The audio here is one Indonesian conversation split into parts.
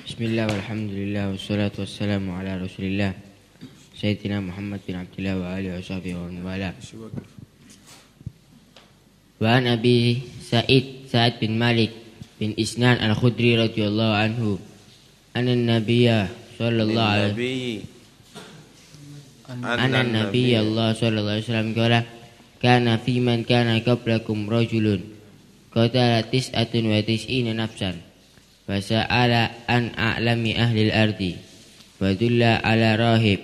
Bismillah walhamdulillah wassalatu wassalamu ala rasulillah Sayyidina Muhammad bin Abdullah wa alihi wa sahbihi wa man wala Wa an Abi Sa'id Sa'ad bin Malik bin Isnan al-Khudri radhiyallahu anhu anna nabiyya sallallahu alaihi anna nabiyya Allah sallallahu alaihi wasallam qala kana fi man kana qablakum rajulun qatala tis'atun wa tis'ina nafsan fasa'ala an a'lami ahli al-ardi. Fadulla ala rahib.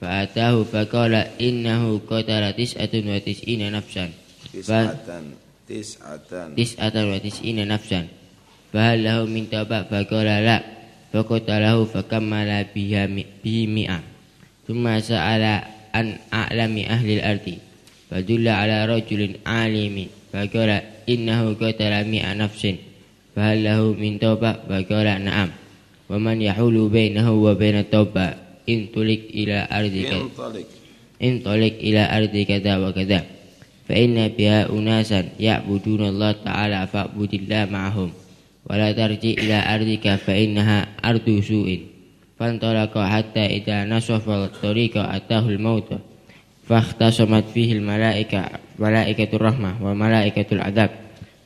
Fa'atahu faqala innahu qatala tis'atun wa tis'ina nafsan. Tis'atan Tis'atan. Tis'atan wa tis'ina nafsan. Fahal lahu min tawbah faqala la. Faqatalahu fakammala bihi mi'a. Thumma sa'ala an a'lami ahli al-ardi. Fadulla ala rajulin alimin faqala innahu qatala mi'a nafsin tawbah faqala na'am wa man yahulu bainahu wa bainat tawbah in tulik ila ardika Intalik انطلق إلى أرض كذا وكذا. فإن بها أناسا يعبدون الله تعالى فاعبد الله معهم. ولا ترجع إلى أرضك فإنها أرض سوء. فانطلق حتى إذا نصف الطريق أتاه الموت فاختصمت فيه الملائكة ملائكة الرحمة وملائكة العذاب.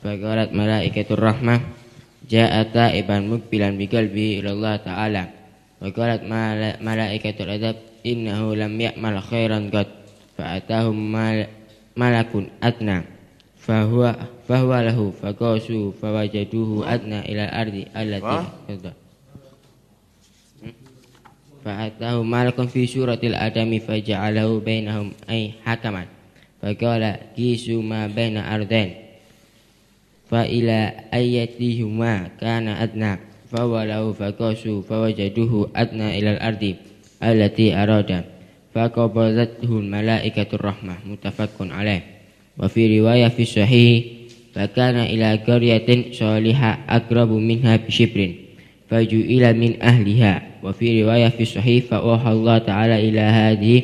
فقالت ملائكة الرحمة جاء تائبا مقبلا بقلبه إلى الله تعالى وقالت ملا- ملائكة العذاب إنه لم يعمل خيرا قد فأتاهم مل- ملك أدنى فهو فهو له فقاسوا فوجدوه أدنى إلى الأرض التي فأتاه ملك في سورة الآدم فجعله بينهم أي حكما فقال قيسوا ما بين أرضين فإلى أيتهما كان أدنى له فقاسوا فوجدوه أدنى إلى الأرض التي أراد فقبضته الملائكة الرحمة متفق عليه. وفي رواية في الصحيح فكان إلى قرية صالحة أقرب منها بشبر فجئل من أهلها. وفي رواية في الصحيح فأوحى الله تعالى إلى هذه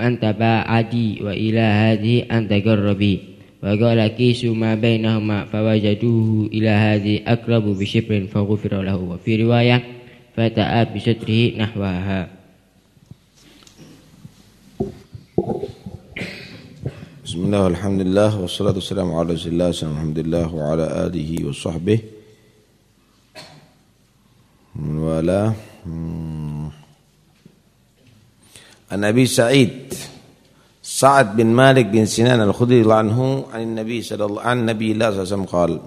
أن تباعدي وإلى هذه أن تقربي. وقال كيسوا ما بينهما فوجدوه إلى هذه أقرب بشبر فغفر له وفي رواية فتأى بستره نحوها بسم الله والحمد لله والصلاة والسلام على رسول الله وسلم الحمد لله وعلى آله وصحبه من والاه عن أبي سعيد Sa'ad bin Malik bin Sinan al-Khudri anhu an Nabi sallallahu an Nabi Allah sallallahu qala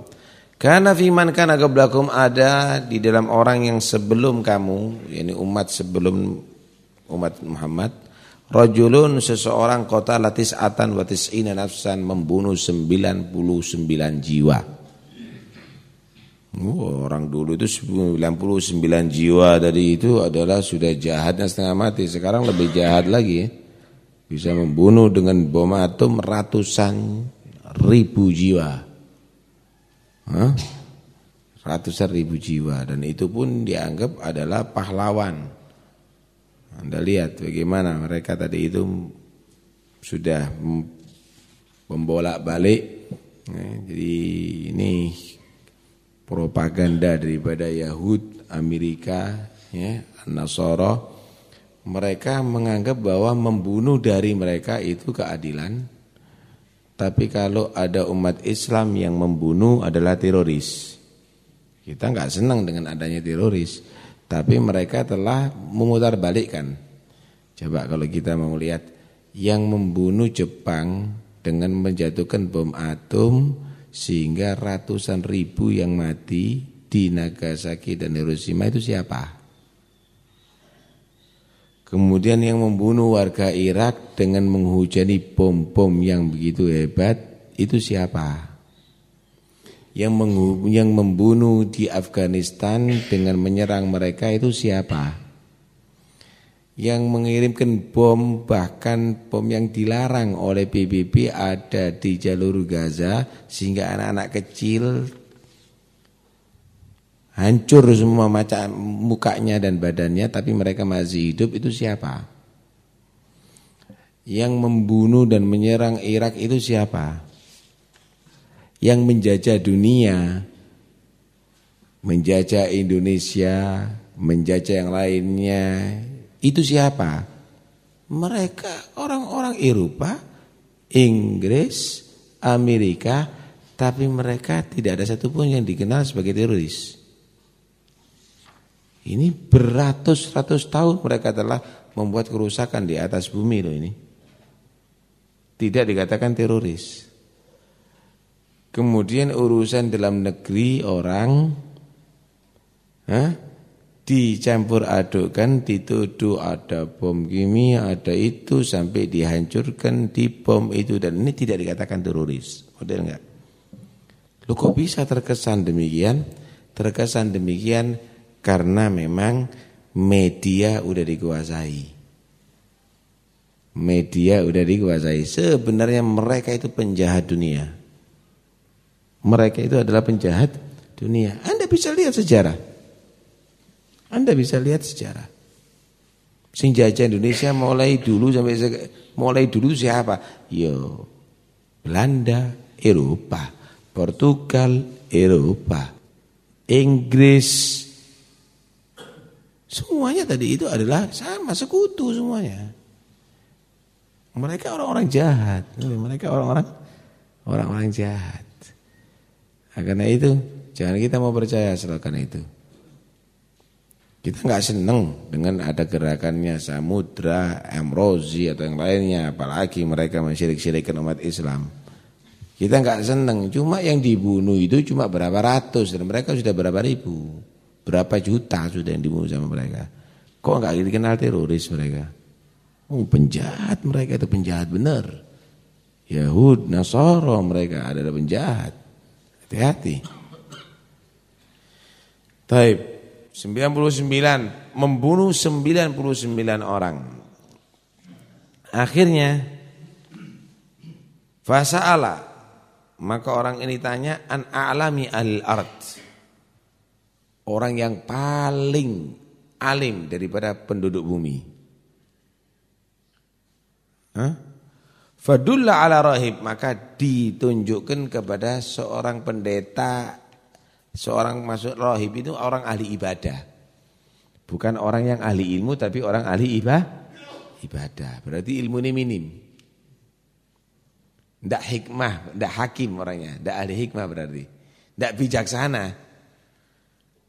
Kana fi man kana qablakum ada di dalam orang yang sebelum kamu yakni umat sebelum umat Muhammad Rajulun seseorang kota latis atan watis ina nafsan membunuh 99 jiwa. Oh, orang dulu itu 99 jiwa tadi itu adalah sudah jahatnya setengah mati. Sekarang lebih jahat lagi ya. Bisa membunuh dengan bom atom ratusan ribu jiwa. Hah? Ratusan ribu jiwa dan itu pun dianggap adalah pahlawan. Anda lihat bagaimana mereka tadi itu sudah membolak balik. jadi ini propaganda daripada Yahud, Amerika, ya, Nasara. Mereka menganggap bahwa membunuh dari mereka itu keadilan. Tapi kalau ada umat Islam yang membunuh adalah teroris. Kita nggak senang dengan adanya teroris. Tapi mereka telah memutar balikkan. Coba kalau kita mau lihat yang membunuh Jepang dengan menjatuhkan bom atom sehingga ratusan ribu yang mati di Nagasaki dan Hiroshima itu siapa? Kemudian yang membunuh warga Irak dengan menghujani bom-bom yang begitu hebat itu siapa? yang, yang membunuh di Afghanistan dengan menyerang mereka itu siapa? Yang mengirimkan bom bahkan bom yang dilarang oleh PBB ada di jalur Gaza sehingga anak-anak kecil hancur semua macam mukanya dan badannya tapi mereka masih hidup itu siapa? Yang membunuh dan menyerang Irak itu siapa? yang menjajah dunia menjajah Indonesia, menjajah yang lainnya. Itu siapa? Mereka orang-orang Eropa, Inggris, Amerika, tapi mereka tidak ada satupun yang dikenal sebagai teroris. Ini beratus-ratus tahun mereka telah membuat kerusakan di atas bumi loh ini. Tidak dikatakan teroris. Kemudian urusan dalam negeri orang Hah? dicampur adukkan, dituduh ada bom kimia, ada itu sampai dihancurkan di bom itu dan ini tidak dikatakan teroris. Model enggak? Lu kok bisa terkesan demikian? Terkesan demikian karena memang media udah dikuasai. Media udah dikuasai. Sebenarnya mereka itu penjahat dunia. Mereka itu adalah penjahat dunia. Anda bisa lihat sejarah. Anda bisa lihat sejarah. Sing jajah Indonesia mulai dulu sampai mulai dulu siapa? Yo Belanda, Eropa, Portugal, Eropa, Inggris, Semuanya tadi itu adalah sama sekutu semuanya. Mereka orang-orang jahat, mereka orang-orang orang-orang jahat. Nah, karena itu jangan kita mau percaya karena itu. Kita nggak seneng dengan ada gerakannya Samudra, Amrozi atau yang lainnya, apalagi mereka mensyirik-syirikkan umat Islam. Kita nggak seneng, cuma yang dibunuh itu cuma berapa ratus dan mereka sudah berapa ribu. Berapa juta sudah yang dibunuh sama mereka. Kok enggak dikenal teroris mereka? Oh, penjahat mereka itu penjahat benar. Yahud, Nasoro mereka adalah penjahat. Hati-hati. Taib 99 membunuh 99 orang. Akhirnya fasa'ala maka orang ini tanya an a'lami al-ard orang yang paling alim daripada penduduk bumi. Hah? Ala rahib maka ditunjukkan kepada seorang pendeta seorang masuk rahib itu orang ahli ibadah. Bukan orang yang ahli ilmu tapi orang ahli ibadah. Ibadah. Berarti ilmu ini minim. Tidak hikmah, tidak hakim orangnya, tidak ahli hikmah berarti. Tidak bijaksana.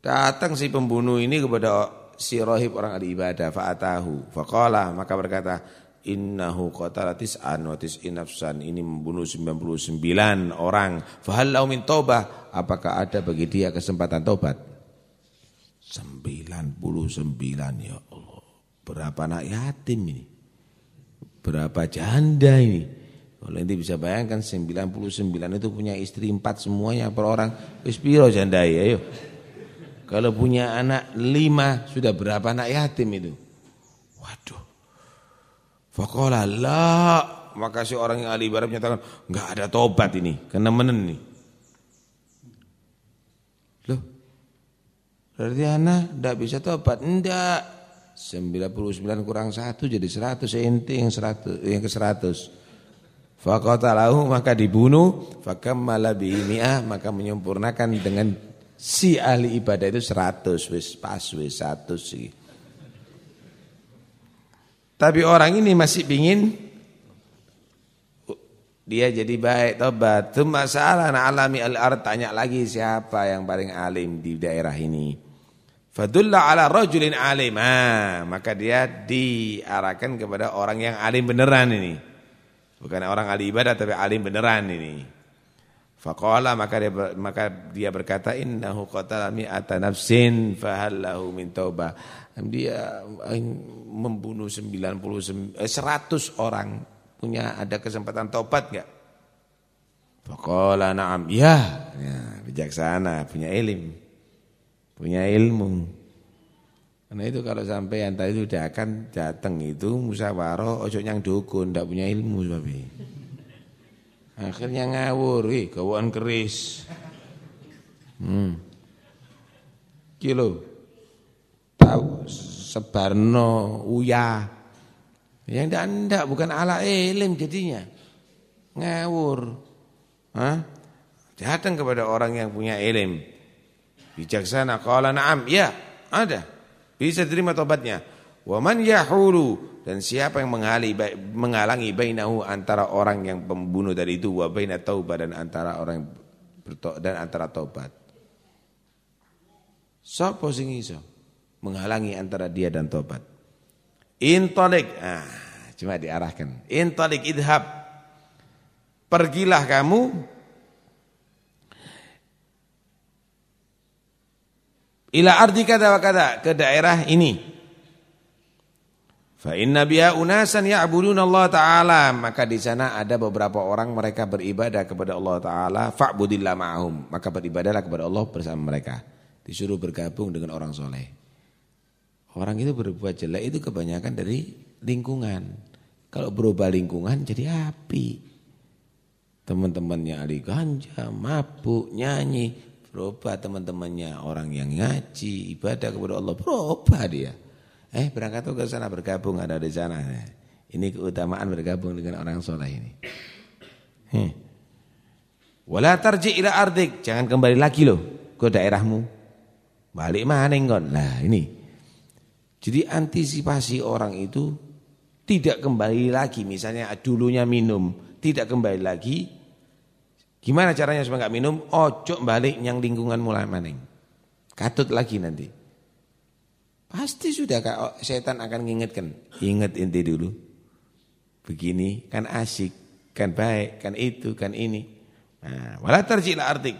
Datang si pembunuh ini kepada si rohib orang ahli ibadah fa'atahu. Faqala maka berkata innahu qatala tis'an wa tis'in ini membunuh 99 orang. Fahal lau min taubah? Apakah ada bagi dia kesempatan tobat 99 ya Allah. Berapa anak yatim ini? Berapa janda ini? Kalau nanti bisa bayangkan 99 itu punya istri empat semuanya per orang. Wis piro janda ya ayo kalau punya anak lima, sudah berapa anak yatim itu? Waduh. Fakola la. Maka si orang yang ahli ibarat menyatakan, enggak ada tobat ini, kena menen nih. Loh, berarti anak enggak bisa tobat? Enggak. 99 kurang 1 jadi 100 ente yang 100 yang ke 100. Faqatalahu maka dibunuh, fakammala bi maka menyempurnakan dengan si ahli ibadah itu 100 wis pas wis 100 sih. Tapi orang ini masih ingin dia jadi baik tobat. Itu masalah nah alami al-ard tanya lagi siapa yang paling alim di daerah ini. Fadulla ala rajulin alim. Ah, maka dia diarahkan kepada orang yang alim beneran ini. Bukan orang ahli ibadah tapi alim beneran ini. Faqala maka dia maka dia berkata innahu qatala mi'ata nafsin fahal lahu min taubah. Dia eh, membunuh 90 eh, 100 orang punya ada kesempatan tobat enggak? Faqala na'am. Ya, ya bijaksana, punya ilmu. Punya ilmu. Karena itu kalau sampai yang tadi sudah akan datang itu musyawarah ojo nyang dukun ndak punya ilmu sebabnya. Akhirnya ngawur, ih kawan keris. Hmm. Kilo. Tahu sebarno uya. Yang ndak ndak bukan ala ilim jadinya. Ngawur. Hah? Datang kepada orang yang punya ilim. Bijaksana qala na'am. Ya, ada. Bisa terima tobatnya. Wa man yahulu dan siapa yang menghalangi menghalangi bainahu antara orang yang pembunuh dari itu wa baina taubah dan antara orang dan antara tobat. Sapa sing iso menghalangi antara dia dan tobat? Intalik. Ah, cuma diarahkan. Intalik idhab. Pergilah kamu ila ardi kada wa kada ke daerah ini. Fa inna biha unasan ya'buduna Allah taala, maka di sana ada beberapa orang mereka beribadah kepada Allah taala, fa'budillah ma'ahum, maka beribadahlah kepada Allah bersama mereka. Disuruh bergabung dengan orang soleh. Orang itu berbuat jelek itu kebanyakan dari lingkungan. Kalau berubah lingkungan jadi api. Teman-temannya ahli ganja, mabuk, nyanyi, berubah teman-temannya orang yang ngaji, ibadah kepada Allah, berubah dia. Eh berangkat tuh ke sana bergabung ada di sana. Ini keutamaan bergabung dengan orang soleh ini. Hmm. Wala tarji ila ardik, jangan kembali lagi loh ke daerahmu. Balik mana kon. Nah, ini. Jadi antisipasi orang itu tidak kembali lagi misalnya dulunya minum, tidak kembali lagi. Gimana caranya supaya enggak minum? Ojo balik yang lingkungan mulai maning. Katut lagi nanti. Pasti sudah kak oh, setan akan mengingatkan. Ingat inti dulu. Begini kan asik, kan baik, kan itu, kan ini. Nah, wala tarji'la artik.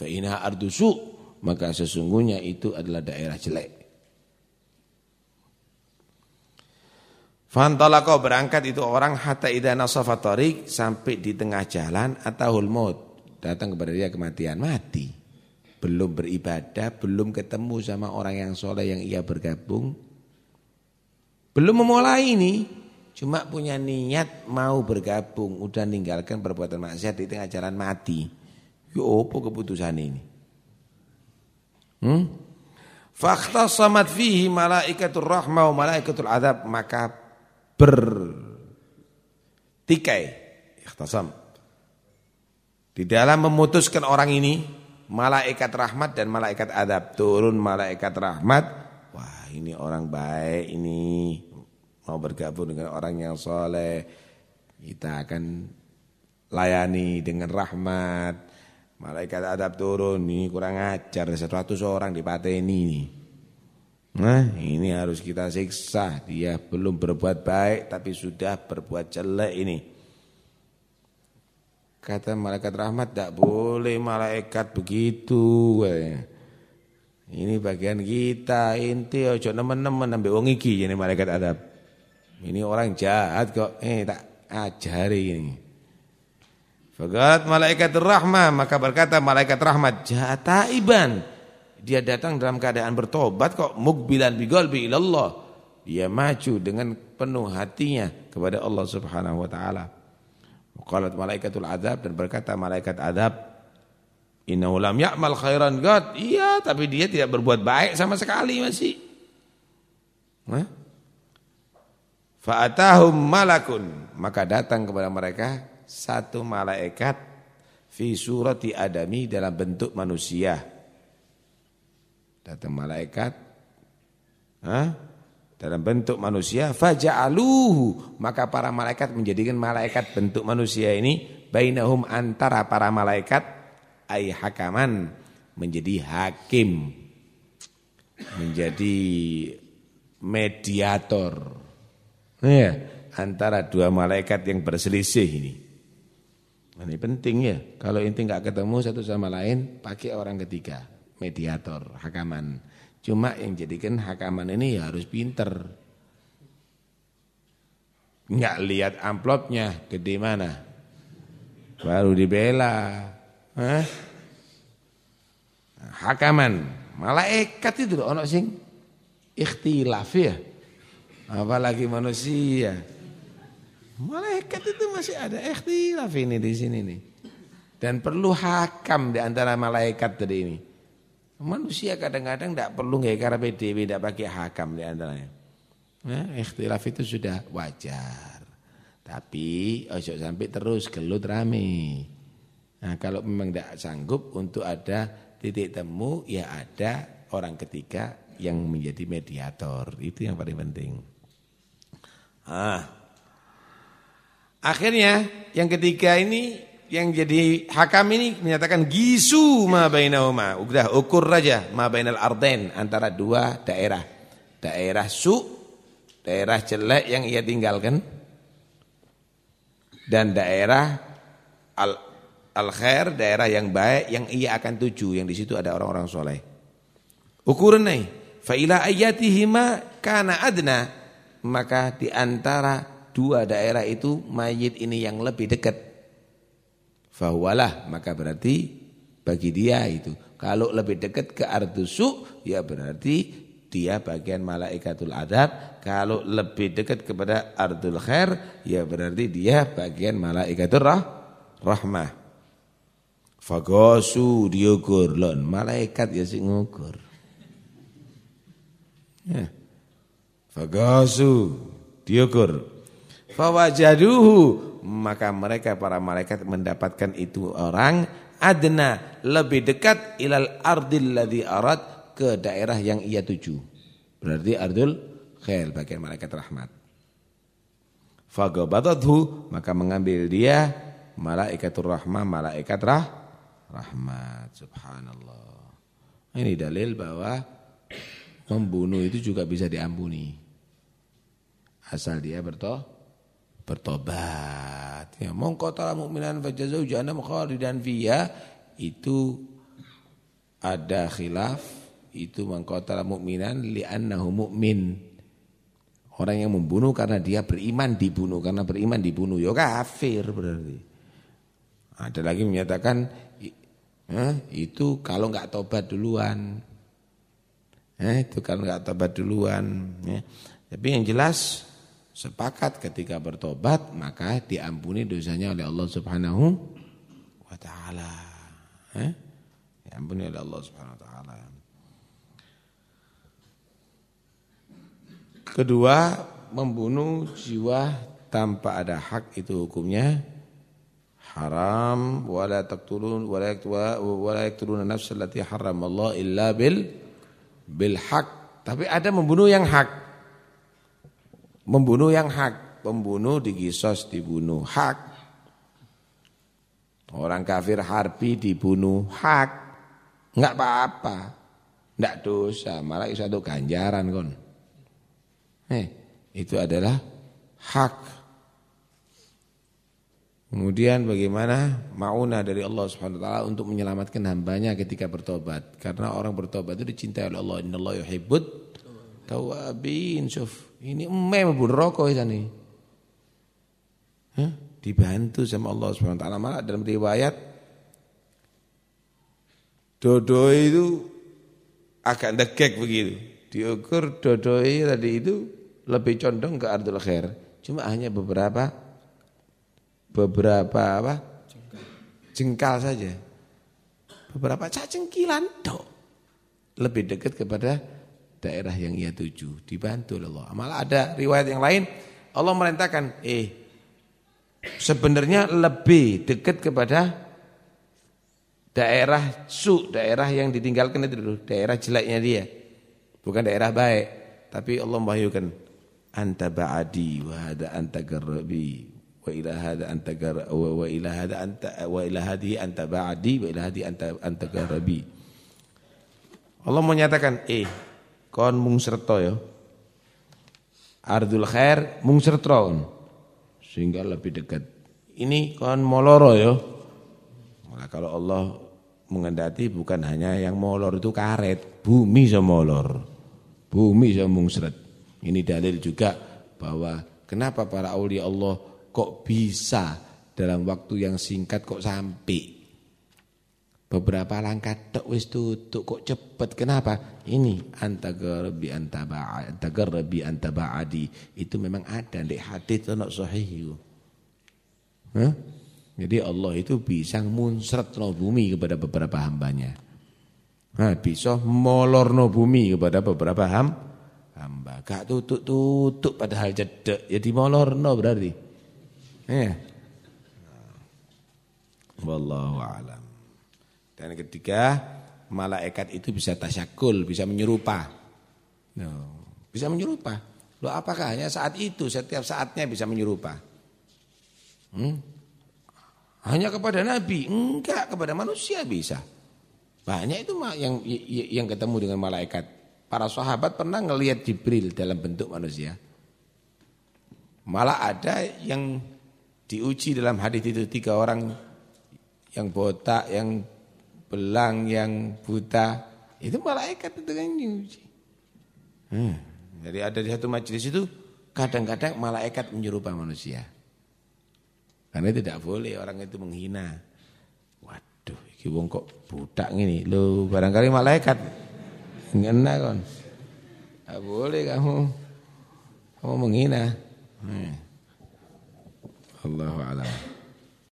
Fa inna ardusu, maka sesungguhnya itu adalah daerah jelek. Fantalaqo berangkat itu orang hatta idza nasafa sampai di tengah jalan atau maut. Datang kepada dia kematian, mati belum beribadah, belum ketemu sama orang yang soleh yang ia bergabung, belum memulai ini, cuma punya niat mau bergabung, udah ninggalkan perbuatan maksiat di tengah jalan mati. Yo apa keputusan ini? Hmm? Fakta samat fihi malaikatul rahmah wa malaikatul adab maka bertikai ikhtasam di dalam memutuskan orang ini malaikat rahmat dan malaikat adab. Turun malaikat rahmat. Wah ini orang baik ini. Mau bergabung dengan orang yang soleh. Kita akan layani dengan rahmat. Malaikat adab turun. Ini kurang ajar. 100 orang dipateni ini. Nah ini harus kita siksa. Dia belum berbuat baik tapi sudah berbuat jelek ini Kata malaikat rahmat tidak boleh malaikat begitu. Ini bagian kita, inti ojo nemen-nemen ambil wong iki ini malaikat adab. Ini orang jahat kok. Eh tak ajari ini. Fagat malaikat rahmah maka berkata malaikat rahmat jataiban. Dia datang dalam keadaan bertobat kok mukbilan biqalbi ilallah. Dia maju dengan penuh hatinya kepada Allah Subhanahu wa taala. Qalat malaikatul adab dan berkata malaikat adab Innahu lam ya'mal khairan God. Iya, tapi dia tidak berbuat baik sama sekali masih. Hah? Fa'atahum malakun. Maka datang kepada mereka satu malaikat fi surati adami dalam bentuk manusia. Datang malaikat. Hah? Dalam bentuk manusia faja'aluhu. Maka para malaikat menjadikan malaikat bentuk manusia ini bainahum antara para malaikat ay hakaman menjadi hakim menjadi mediator. Ya antara dua malaikat yang berselisih ini. Ini penting ya. Kalau inti nggak ketemu satu sama lain pakai orang ketiga mediator hakaman Cuma yang jadikan hakaman ini ya harus pinter. Enggak lihat amplopnya gede mana. Baru dibela. Hah? Hakaman, malaikat itu ono sing ikhtilaf ya. Apalagi manusia. Malaikat itu masih ada ikhtilaf ini di sini nih. Dan perlu hakam di antara malaikat tadi ini. Manusia kadang-kadang tidak perlu karena PDW tidak pakai hakam di antaranya. Nah, ikhtilaf itu sudah wajar. Tapi ojo sampai terus gelut rame. Nah, kalau memang tidak sanggup untuk ada titik temu ya ada orang ketiga yang menjadi mediator. Itu yang paling penting. Ah. Akhirnya yang ketiga ini yang jadi hakam ini menyatakan gisu ma bainahuma. Udah ukur aja ma bainal ardain antara dua daerah. Daerah su, daerah jelek yang ia tinggalkan dan daerah al al khair, daerah yang baik yang ia akan tuju yang di situ ada orang-orang soleh. Ukuran nih, fa ila ayatihima kana adna maka di antara dua daerah itu mayit ini yang lebih dekat. Fahuwalah maka berarti bagi dia itu. Kalau lebih dekat ke ardusu ya berarti dia bagian malaikatul adab. Kalau lebih dekat kepada ardul khair ya berarti dia bagian malaikatul rah, rahmah. Fagosu diukur lon malaikat ya sing ngukur. Ya. Fagosu diukur. Fawajaduhu maka mereka para malaikat mendapatkan itu orang adna lebih dekat ilal ardil ladzi arad ke daerah yang ia tuju. Berarti ardul khair bagian malaikat rahmat. Fagabadathu maka mengambil dia malaikatur rahmah malaikat rah rahmat subhanallah. Ini dalil bahwa membunuh itu juga bisa diampuni. Asal dia bertobat bertobat. Ya, mongko tala mukminan fajazau jahannam khalidan fiha itu ada khilaf itu mongko tala mukminan li'annahu mukmin. Orang yang membunuh karena dia beriman dibunuh karena beriman dibunuh ya kafir berarti. Ada lagi menyatakan eh, itu kalau enggak tobat duluan. Eh, itu kalau enggak tobat duluan ya. Tapi yang jelas sepakat ketika bertobat maka diampuni dosanya oleh Allah Subhanahu wa taala. Eh? Diampuni oleh Allah Subhanahu wa taala. Kedua, membunuh jiwa tanpa ada hak itu hukumnya haram wala taqtulun wala wala yaqtuluna nafsa allati Allah illa bil bil haq. Tapi ada membunuh yang hak membunuh yang hak, pembunuh digisos dibunuh hak. Orang kafir harbi dibunuh hak. Enggak apa-apa. Enggak dosa, malah itu satu ganjaran kon. Eh, itu adalah hak. Kemudian bagaimana mauna dari Allah Subhanahu wa taala untuk menyelamatkan hambanya ketika bertobat. Karena orang bertobat itu dicintai oleh Allah. Innallaha yuhibbut tawabin. Syuf. Ini emeh mlebu neraka isane. Hah? Dibantu sama Allah Subhanahu wa taala malah dalam riwayat dodo itu agak degek begitu. Diukur dodo tadi itu lebih condong ke ardul khair. Cuma hanya beberapa beberapa apa? Jengkal saja. Beberapa cacengkilan tok. Lebih dekat kepada daerah yang ia tuju dibantu oleh Allah. Malah ada riwayat yang lain Allah merintahkan eh sebenarnya lebih dekat kepada daerah su, daerah yang ditinggalkan itu dulu, daerah jeleknya dia. Bukan daerah baik, tapi Allah membahayakan anta ba'adi wa hada anta garrabi wa ila hada anta gar wa ila hada anta wa ila hadi anta ba'adi wa ila hadi anta anta garrabi. Allah menyatakan eh kon mung serta ya. Ardul khair mung serta sehingga lebih dekat. Ini kon moloro ya. Maka kalau Allah mengendati bukan hanya yang molor itu karet, bumi sama molor. Bumi sama mung seret. Ini dalil juga bahwa kenapa para aulia Allah kok bisa dalam waktu yang singkat kok sampai Beberapa langkah tok wis tutuk kok cepet. Kenapa? Ini antagarbi antaba antagarbi antabaadi itu memang ada di hadis ana sahih. Hah? Jadi Allah itu bisa munsret no bumi kepada beberapa hambanya. Nah, bisa molorno bumi kepada beberapa ham, hamba. Gak tutuk-tutuk padahal cedek. Jadi molorno berarti. Ya. Wallahu a'lam. Dan ketiga, malaikat itu bisa tasyakul, bisa menyerupa. No, bisa menyerupa. Loh apakah hanya saat itu, setiap saatnya bisa menyerupa? Hmm? Hanya kepada Nabi? Enggak, kepada manusia bisa. Banyak itu yang yang ketemu dengan malaikat. Para sahabat pernah ngelihat Jibril dalam bentuk manusia. Malah ada yang diuji dalam hadis itu tiga orang yang botak, yang belang, yang buta, itu malaikat itu yang diuji. Hmm. Jadi ada di satu majelis itu kadang-kadang malaikat menyerupai manusia. Karena tidak boleh orang itu menghina. Waduh, iki wong kok budak ini. Lo barangkali malaikat. Ngena kon. Tidak boleh kamu kamu menghina. Hmm. Allahu a'lam.